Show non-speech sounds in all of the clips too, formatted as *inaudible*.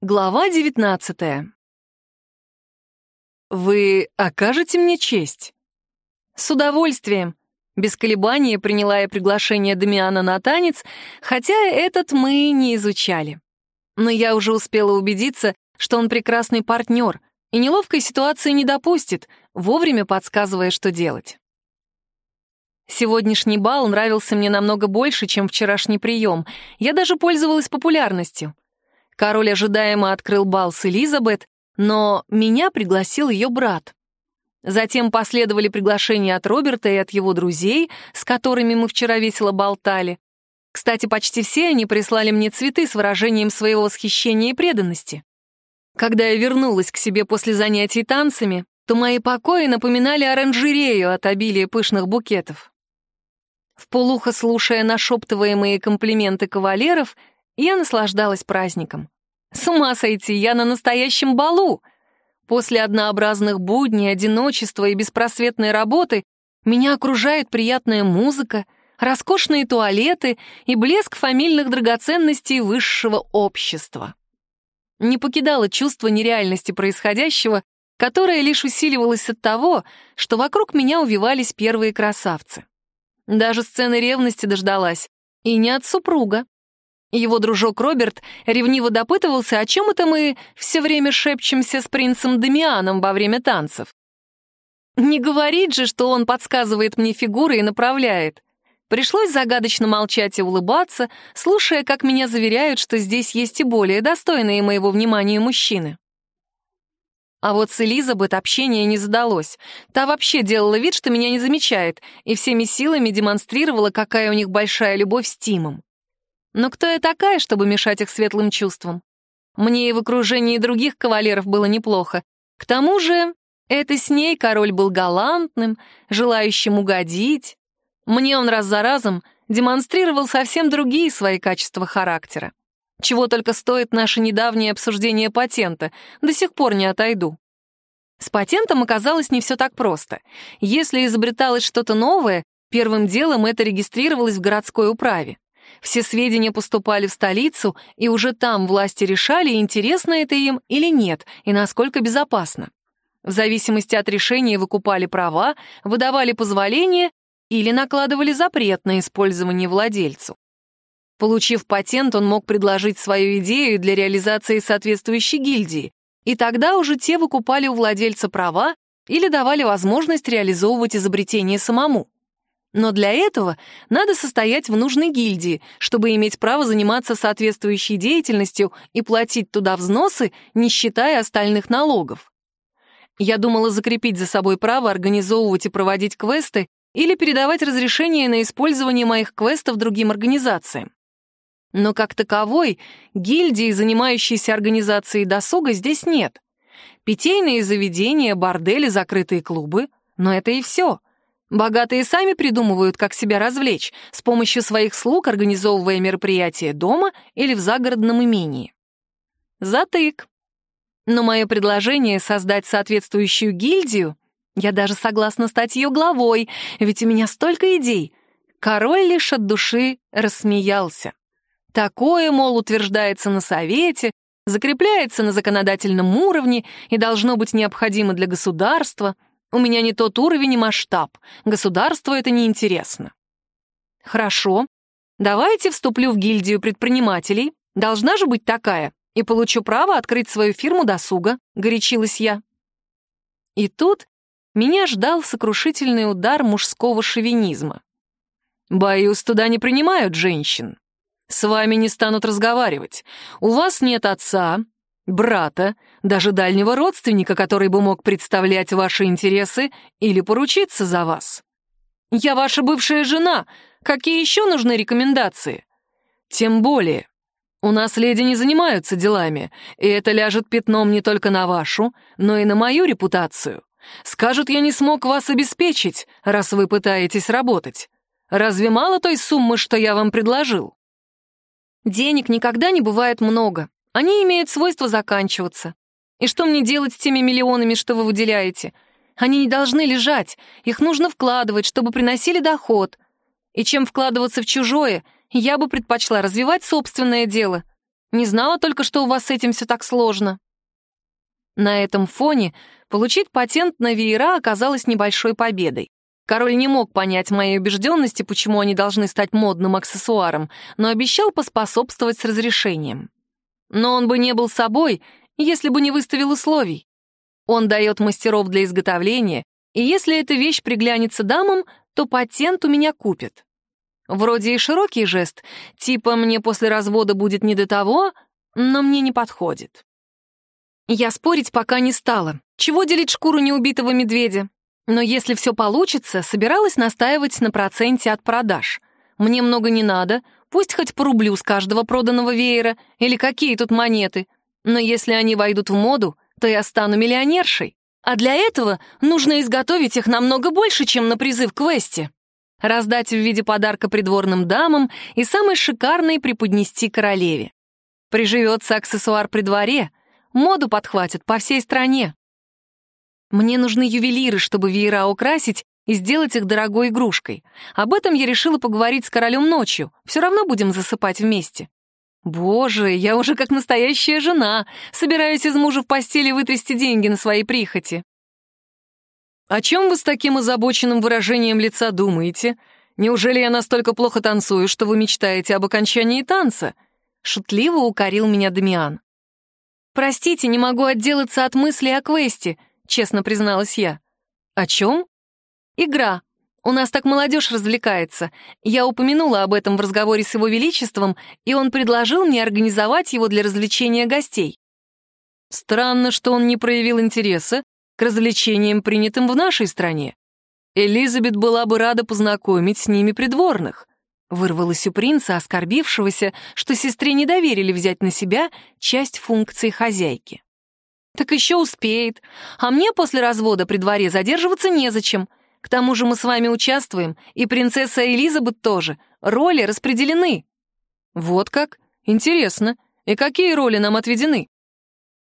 Глава девятнадцатая. «Вы окажете мне честь?» «С удовольствием», без колебания приняла я приглашение Дамиана на танец, хотя этот мы не изучали. Но я уже успела убедиться, что он прекрасный партнер и неловкой ситуации не допустит, вовремя подсказывая, что делать. Сегодняшний бал нравился мне намного больше, чем вчерашний прием. Я даже пользовалась популярностью. Король ожидаемо открыл бал с Элизабет, но меня пригласил ее брат. Затем последовали приглашения от Роберта и от его друзей, с которыми мы вчера весело болтали. Кстати, почти все они прислали мне цветы с выражением своего восхищения и преданности. Когда я вернулась к себе после занятий танцами, то мои покои напоминали оранжерею от обилия пышных букетов. В полухо слушая нашептываемые комплименты кавалеров, я наслаждалась праздником. С ума сойти, я на настоящем балу — После однообразных будней, одиночества и беспросветной работы меня окружает приятная музыка, роскошные туалеты и блеск фамильных драгоценностей высшего общества. Не покидало чувство нереальности происходящего, которое лишь усиливалось от того, что вокруг меня увивались первые красавцы. Даже сцены ревности дождалась, и не от супруга. Его дружок Роберт ревниво допытывался, о чем это мы все время шепчемся с принцем Дамианом во время танцев. Не говорит же, что он подсказывает мне фигуры и направляет. Пришлось загадочно молчать и улыбаться, слушая, как меня заверяют, что здесь есть и более достойные моего внимания мужчины. А вот с Элизабет общение не задалось. Та вообще делала вид, что меня не замечает, и всеми силами демонстрировала, какая у них большая любовь с Тимом. Но кто я такая, чтобы мешать их светлым чувствам? Мне и в окружении других кавалеров было неплохо. К тому же, это с ней король был галантным, желающим угодить. Мне он раз за разом демонстрировал совсем другие свои качества характера. Чего только стоит наше недавнее обсуждение патента, до сих пор не отойду. С патентом оказалось не все так просто. Если изобреталось что-то новое, первым делом это регистрировалось в городской управе. Все сведения поступали в столицу, и уже там власти решали, интересно это им или нет, и насколько безопасно. В зависимости от решения выкупали права, выдавали позволения или накладывали запрет на использование владельцу. Получив патент, он мог предложить свою идею для реализации соответствующей гильдии, и тогда уже те выкупали у владельца права или давали возможность реализовывать изобретение самому. Но для этого надо состоять в нужной гильдии, чтобы иметь право заниматься соответствующей деятельностью и платить туда взносы, не считая остальных налогов. Я думала закрепить за собой право организовывать и проводить квесты или передавать разрешение на использование моих квестов другим организациям. Но как таковой гильдии, занимающейся организацией досуга, здесь нет. Питейные заведения, бордели, закрытые клубы — но это и все — Богатые сами придумывают, как себя развлечь, с помощью своих слуг организовывая мероприятия дома или в загородном имении. Затык. Но мое предложение создать соответствующую гильдию, я даже согласна стать ее главой, ведь у меня столько идей. Король лишь от души рассмеялся. Такое, мол, утверждается на совете, закрепляется на законодательном уровне и должно быть необходимо для государства — у меня не тот уровень и масштаб. Государству это неинтересно. Хорошо. Давайте вступлю в гильдию предпринимателей. Должна же быть такая. И получу право открыть свою фирму досуга, горячилась я. И тут меня ждал сокрушительный удар мужского шовинизма. Боюсь, туда не принимают женщин. С вами не станут разговаривать. У вас нет отца, брата, даже дальнего родственника, который бы мог представлять ваши интересы или поручиться за вас. Я ваша бывшая жена. Какие еще нужны рекомендации? Тем более, у нас леди не занимаются делами, и это ляжет пятном не только на вашу, но и на мою репутацию. Скажут, я не смог вас обеспечить, раз вы пытаетесь работать. Разве мало той суммы, что я вам предложил? Денег никогда не бывает много, они имеют свойство заканчиваться. И что мне делать с теми миллионами, что вы выделяете? Они не должны лежать, их нужно вкладывать, чтобы приносили доход. И чем вкладываться в чужое, я бы предпочла развивать собственное дело. Не знала только, что у вас с этим все так сложно». На этом фоне получить патент на веера оказалось небольшой победой. Король не мог понять моей убежденности, почему они должны стать модным аксессуаром, но обещал поспособствовать с разрешением. Но он бы не был собой, если бы не выставил условий. Он дает мастеров для изготовления, и если эта вещь приглянется дамам, то патент у меня купят. Вроде и широкий жест, типа «мне после развода будет не до того», но мне не подходит. Я спорить пока не стала. Чего делить шкуру неубитого медведя? Но если все получится, собиралась настаивать на проценте от продаж. Мне много не надо, пусть хоть по рублю с каждого проданного веера, или какие тут монеты. Но если они войдут в моду, то я стану миллионершей. А для этого нужно изготовить их намного больше, чем на призыв к. Раздать в виде подарка придворным дамам и самый шикарный преподнести королеве. Приживется аксессуар при дворе, моду подхватят по всей стране. Мне нужны ювелиры, чтобы веера украсить и сделать их дорогой игрушкой. Об этом я решила поговорить с королем ночью. Все равно будем засыпать вместе. Боже, я уже как настоящая жена, собираюсь из мужа в постели вытрясти деньги на свои прихоти. О чем вы с таким озабоченным выражением лица думаете? Неужели я настолько плохо танцую, что вы мечтаете об окончании танца? Шутливо укорил меня Дамиан. Простите, не могу отделаться от мысли о квесте, честно призналась я. О чем? Игра. У нас так молодежь развлекается. Я упомянула об этом в разговоре с его величеством, и он предложил мне организовать его для развлечения гостей. Странно, что он не проявил интереса к развлечениям, принятым в нашей стране. Элизабет была бы рада познакомить с ними придворных. Вырвалось у принца, оскорбившегося, что сестре не доверили взять на себя часть функций хозяйки. Так еще успеет. А мне после развода при дворе задерживаться незачем. К тому же мы с вами участвуем, и принцесса Элизабет тоже. Роли распределены. Вот как? Интересно. И какие роли нам отведены?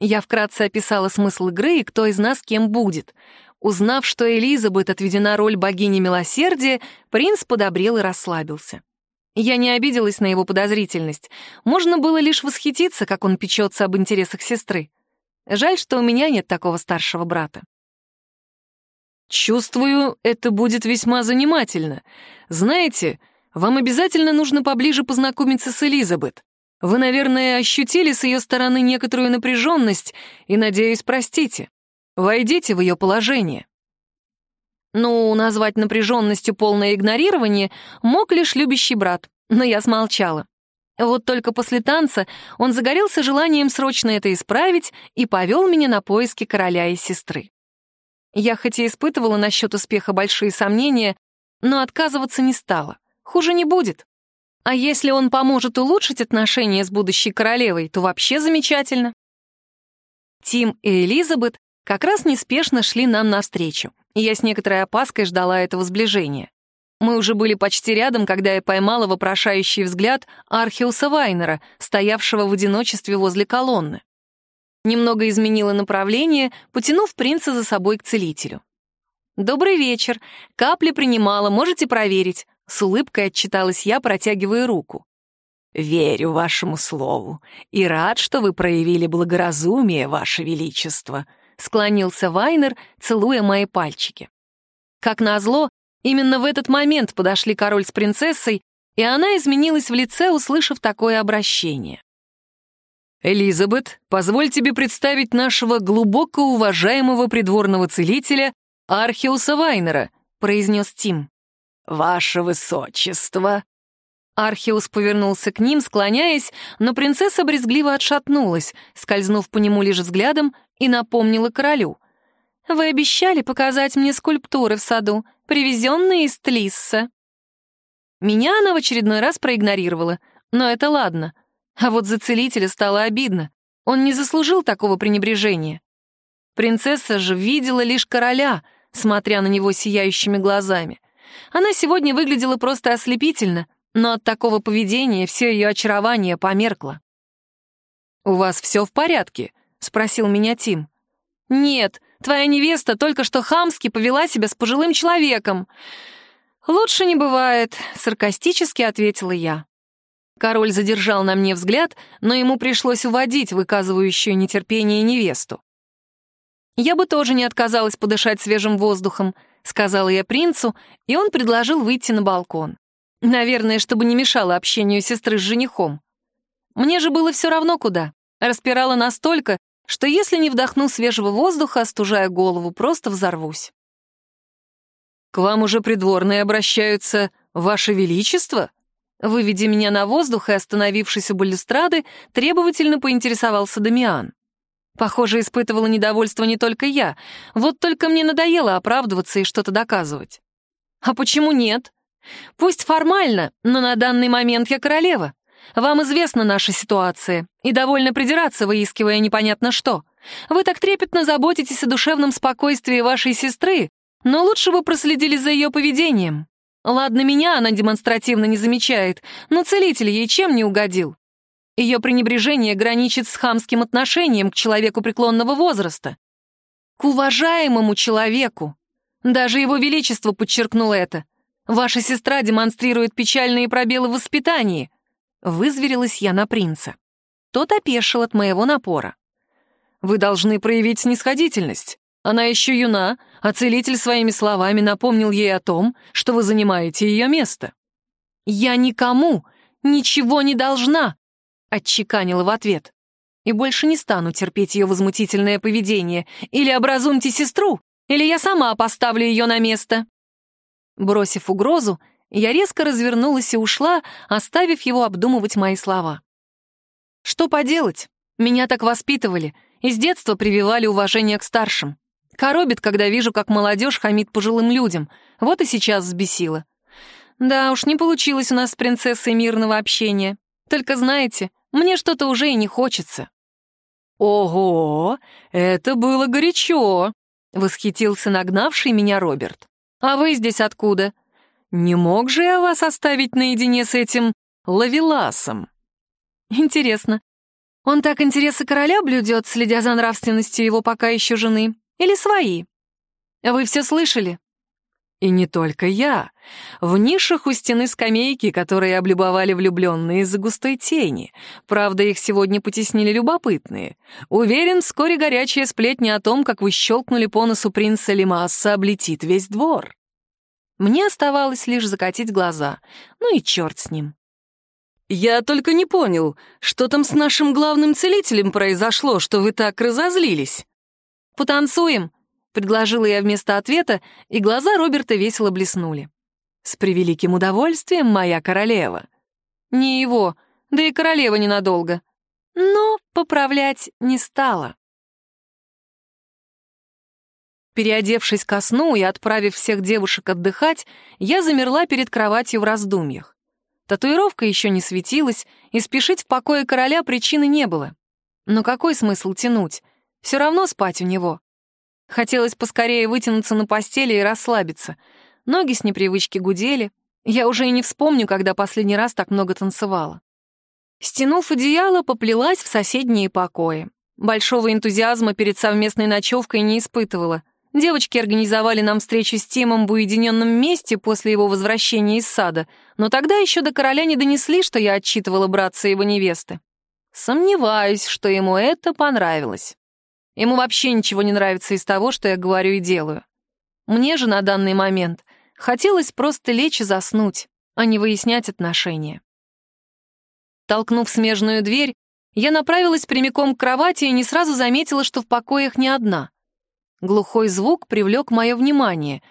Я вкратце описала смысл игры и кто из нас кем будет. Узнав, что Элизабет отведена роль богини милосердия, принц подобрел и расслабился. Я не обиделась на его подозрительность. Можно было лишь восхититься, как он печется об интересах сестры. Жаль, что у меня нет такого старшего брата. Чувствую, это будет весьма занимательно. Знаете, вам обязательно нужно поближе познакомиться с Элизабет. Вы, наверное, ощутили с ее стороны некоторую напряженность и, надеюсь, простите. Войдите в ее положение. Ну, назвать напряженностью полное игнорирование мог лишь любящий брат, но я смолчала. Вот только после танца он загорелся желанием срочно это исправить и повел меня на поиски короля и сестры. Я хоть и испытывала насчет успеха большие сомнения, но отказываться не стала. Хуже не будет. А если он поможет улучшить отношения с будущей королевой, то вообще замечательно. Тим и Элизабет как раз неспешно шли нам навстречу, и я с некоторой опаской ждала этого сближения. Мы уже были почти рядом, когда я поймала вопрошающий взгляд Архиуса Вайнера, стоявшего в одиночестве возле колонны. Немного изменила направление, потянув принца за собой к целителю. «Добрый вечер. Капли принимала, можете проверить», — с улыбкой отчиталась я, протягивая руку. «Верю вашему слову и рад, что вы проявили благоразумие, ваше величество», — склонился Вайнер, целуя мои пальчики. Как назло, Именно в этот момент подошли король с принцессой, и она изменилась в лице, услышав такое обращение. «Элизабет, позволь тебе представить нашего глубоко уважаемого придворного целителя Архиуса Вайнера», произнес Тим. «Ваше высочество!» Архиус повернулся к ним, склоняясь, но принцесса брезгливо отшатнулась, скользнув по нему лишь взглядом, и напомнила королю. «Вы обещали показать мне скульптуры в саду привезенные из Тлисса. Меня она в очередной раз проигнорировала, но это ладно. А вот за целителя стало обидно. Он не заслужил такого пренебрежения. Принцесса же видела лишь короля, смотря на него сияющими глазами. Она сегодня выглядела просто ослепительно, но от такого поведения все ее очарование померкло. «У вас все в порядке?» — спросил меня Тим. «Нет, Твоя невеста только что хамски повела себя с пожилым человеком». «Лучше не бывает», — саркастически ответила я. Король задержал на мне взгляд, но ему пришлось уводить выказывающую нетерпение невесту. «Я бы тоже не отказалась подышать свежим воздухом», — сказала я принцу, и он предложил выйти на балкон. Наверное, чтобы не мешало общению сестры с женихом. Мне же было все равно куда. Распирала настолько, что если не вдохну свежего воздуха, остужая голову, просто взорвусь. «К вам уже придворные обращаются, Ваше Величество?» Выведя меня на воздух и остановившись у балюстрады, требовательно поинтересовался Дамиан. Похоже, испытывала недовольство не только я, вот только мне надоело оправдываться и что-то доказывать. А почему нет? Пусть формально, но на данный момент я королева. Вам известна наша ситуация, и довольно придираться, выискивая непонятно что. Вы так трепетно заботитесь о душевном спокойствии вашей сестры, но лучше бы проследили за ее поведением. Ладно, меня она демонстративно не замечает, но целитель ей чем не угодил? Ее пренебрежение граничит с хамским отношением к человеку преклонного возраста. К уважаемому человеку. Даже его величество подчеркнул это. Ваша сестра демонстрирует печальные пробелы в воспитании. Вызверилась я на принца. Тот опешил от моего напора. Вы должны проявить снисходительность. Она еще юна, а целитель своими словами напомнил ей о том, что вы занимаете ее место. «Я никому ничего не должна», — отчеканила в ответ. «И больше не стану терпеть ее возмутительное поведение. Или образумьте сестру, или я сама поставлю ее на место». Бросив угрозу, я резко развернулась и ушла, оставив его обдумывать мои слова. Что поделать? Меня так воспитывали, и с детства прививали уважение к старшим. Коробит, когда вижу, как молодежь хамит пожилым людям. Вот и сейчас взбесила. Да уж, не получилось у нас с принцессой мирного общения. Только знаете, мне что-то уже и не хочется. «Ого, это было горячо!» — восхитился нагнавший меня Роберт. «А вы здесь откуда? Не мог же я вас оставить наедине с этим лавеласом?» «Интересно, он так интересы короля блюдет, следя за нравственностью его пока еще жены, или свои? Вы все слышали? И не только я. В нишах у стены скамейки, которые облюбовали влюбленные из-за густой тени. Правда, их сегодня потеснили любопытные. Уверен, вскоре горячая сплетня о том, как вы щелкнули по носу принца Лимасса, облетит весь двор. Мне оставалось лишь закатить глаза. Ну и черт с ним. «Я только не понял, что там с нашим главным целителем произошло, что вы так разозлились?» «Потанцуем», — предложила я вместо ответа, и глаза Роберта весело блеснули. «С превеликим удовольствием, моя королева». «Не его, да и королева ненадолго». Но поправлять не стала. Переодевшись ко сну и отправив всех девушек отдыхать, я замерла перед кроватью в раздумьях. Татуировка еще не светилась, и спешить в покое короля причины не было. Но какой смысл тянуть? Все равно спать у него. Хотелось поскорее вытянуться на постели и расслабиться. Ноги с непривычки гудели. Я уже и не вспомню, когда последний раз так много танцевала. Стянув одеяло, поплелась в соседние покои. Большого энтузиазма перед совместной ночевкой не испытывала. Девочки организовали нам встречу с Тимом в уединенном месте после его возвращения из сада, но тогда еще до короля не донесли, что я отчитывала братца его невесты. Сомневаюсь, что ему это понравилось. Ему вообще ничего не нравится из того, что я говорю и делаю. Мне же на данный момент хотелось просто лечь и заснуть, а не выяснять отношения. Толкнув смежную дверь, я направилась прямиком к кровати и не сразу заметила, что в покоях не одна. Глухой звук привлек мое внимание.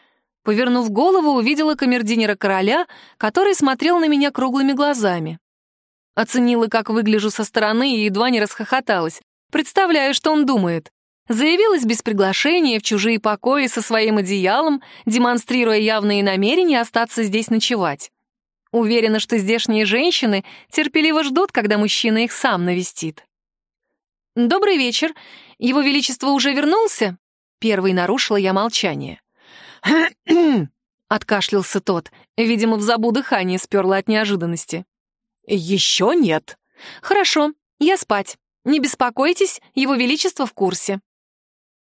Повернув голову, увидела камердинера короля, который смотрел на меня круглыми глазами. Оценила, как выгляжу со стороны, и едва не расхохоталась. Представляю, что он думает. Заявилась без приглашения в чужие покои со своим одеялом, демонстрируя явные намерения остаться здесь ночевать. Уверена, что здешние женщины терпеливо ждут, когда мужчина их сам навестит. «Добрый вечер. Его Величество уже вернулся?» Первый нарушила я молчание. *clears throat* откашлялся тот. Видимо, в забу дыхание сперло от неожиданности. «Еще нет». «Хорошо, я спать. Не беспокойтесь, Его Величество в курсе».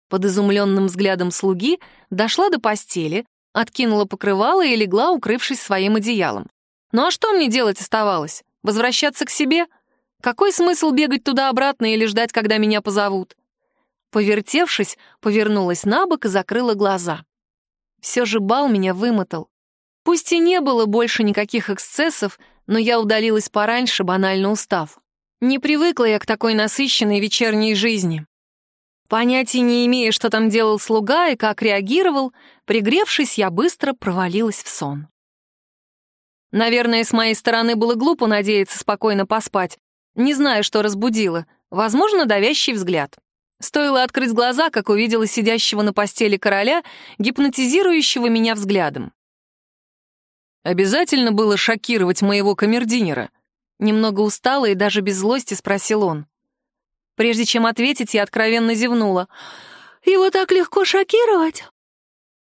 Под изумленным взглядом слуги дошла до постели, откинула покрывало и легла, укрывшись своим одеялом. Ну а что мне делать оставалось? Возвращаться к себе? Какой смысл бегать туда-обратно или ждать, когда меня позовут? Повертевшись, повернулась на бок и закрыла глаза. Все же бал меня вымотал. Пусть и не было больше никаких эксцессов, но я удалилась пораньше, банально устав. Не привыкла я к такой насыщенной вечерней жизни. Понятия не имея, что там делал слуга и как реагировал, пригревшись, я быстро провалилась в сон. Наверное, с моей стороны было глупо надеяться спокойно поспать, не знаю, что разбудило, возможно, давящий взгляд. Стоило открыть глаза, как увидела сидящего на постели короля, гипнотизирующего меня взглядом. «Обязательно было шокировать моего камердинера. Немного устала и даже без злости спросил он. Прежде чем ответить, я откровенно зевнула. «Его так легко шокировать?»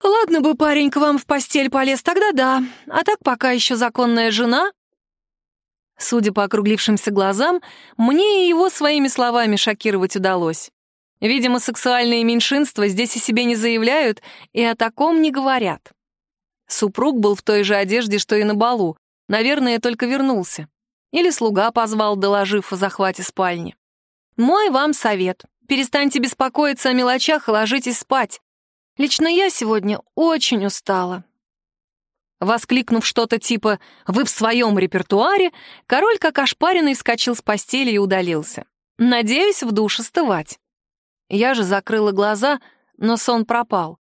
«Ладно бы парень к вам в постель полез, тогда да. А так пока еще законная жена». Судя по округлившимся глазам, мне и его своими словами шокировать удалось. Видимо, сексуальные меньшинства здесь о себе не заявляют и о таком не говорят. Супруг был в той же одежде, что и на балу. Наверное, только вернулся. Или слуга позвал, доложив о захвате спальни. Мой вам совет. Перестаньте беспокоиться о мелочах и ложитесь спать. Лично я сегодня очень устала. Воскликнув что-то типа «Вы в своем репертуаре», король как ошпаренный вскочил с постели и удалился. Надеюсь, в душ остывать. Я же закрыла глаза, но сон пропал.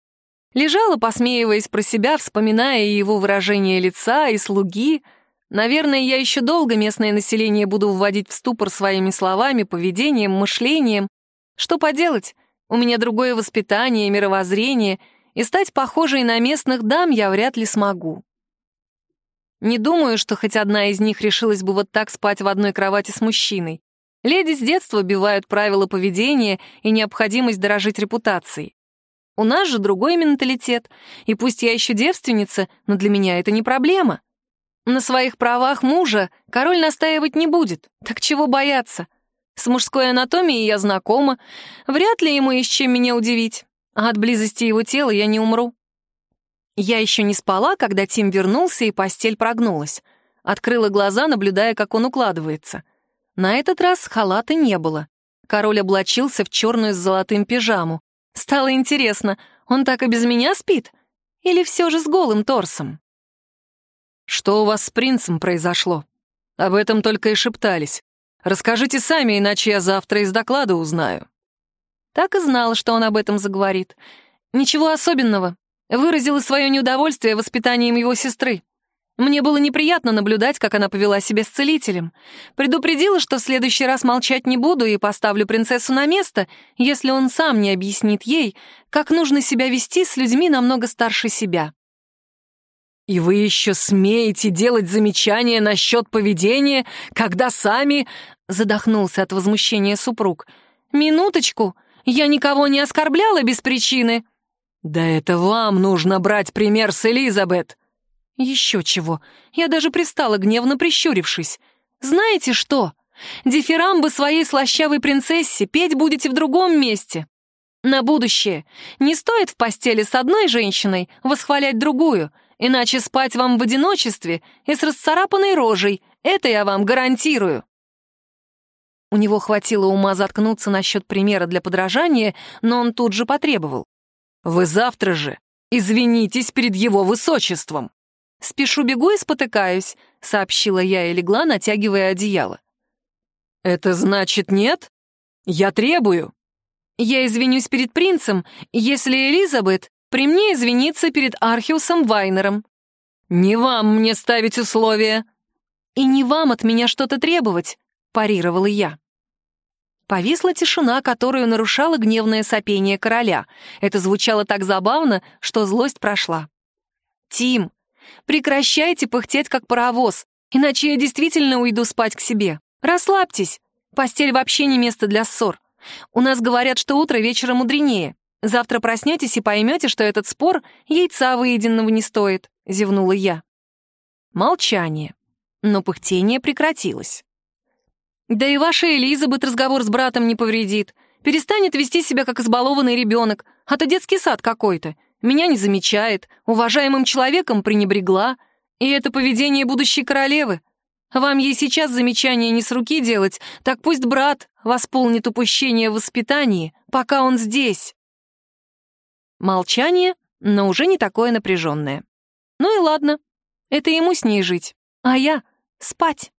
Лежала, посмеиваясь про себя, вспоминая его выражение лица и слуги. Наверное, я еще долго местное население буду вводить в ступор своими словами, поведением, мышлением. Что поделать? У меня другое воспитание, мировоззрение, и стать похожей на местных дам я вряд ли смогу. Не думаю, что хоть одна из них решилась бы вот так спать в одной кровати с мужчиной. Леди с детства бивают правила поведения и необходимость дорожить репутацией. У нас же другой менталитет, и пусть я еще девственница, но для меня это не проблема. На своих правах мужа король настаивать не будет, так чего бояться? С мужской анатомией я знакома, вряд ли ему есть чем меня удивить, а от близости его тела я не умру. Я еще не спала, когда Тим вернулся, и постель прогнулась. Открыла глаза, наблюдая, как он укладывается — на этот раз халата не было. Король облачился в черную с золотым пижаму. Стало интересно, он так и без меня спит? Или все же с голым торсом? «Что у вас с принцем произошло? Об этом только и шептались. Расскажите сами, иначе я завтра из доклада узнаю». Так и знала, что он об этом заговорит. Ничего особенного. Выразила свое неудовольствие воспитанием его сестры. Мне было неприятно наблюдать, как она повела себя с целителем. Предупредила, что в следующий раз молчать не буду и поставлю принцессу на место, если он сам не объяснит ей, как нужно себя вести с людьми намного старше себя. «И вы еще смеете делать замечания насчет поведения, когда сами...» — задохнулся от возмущения супруг. «Минуточку, я никого не оскорбляла без причины». «Да это вам нужно брать пример с Элизабет. Еще чего. Я даже пристала, гневно прищурившись. Знаете что? Дифирамбы своей слащавой принцессе петь будете в другом месте. На будущее. Не стоит в постели с одной женщиной восхвалять другую, иначе спать вам в одиночестве и с расцарапанной рожей. Это я вам гарантирую. У него хватило ума заткнуться насчет примера для подражания, но он тут же потребовал. «Вы завтра же извинитесь перед его высочеством!» «Спешу-бегу и спотыкаюсь», — сообщила я и легла, натягивая одеяло. «Это значит нет? Я требую». «Я извинюсь перед принцем, если Элизабет при мне извинится перед Архиусом Вайнером». «Не вам мне ставить условия». «И не вам от меня что-то требовать», — парировала я. Повисла тишина, которую нарушало гневное сопение короля. Это звучало так забавно, что злость прошла. «Тим, Прекращайте пыхтеть, как паровоз, иначе я действительно уйду спать к себе. Расслабьтесь. Постель вообще не место для ссор. У нас говорят, что утро вечера мудренее. Завтра проснетесь и поймете, что этот спор яйца выеденного не стоит», — зевнула я. Молчание. Но пыхтение прекратилось. «Да и ваша Элизабет разговор с братом не повредит. Перестанет вести себя как избалованный ребенок, а то детский сад какой-то меня не замечает, уважаемым человеком пренебрегла, и это поведение будущей королевы. Вам ей сейчас замечания не с руки делать, так пусть брат восполнит упущение в воспитании, пока он здесь». Молчание, но уже не такое напряженное. Ну и ладно, это ему с ней жить, а я спать.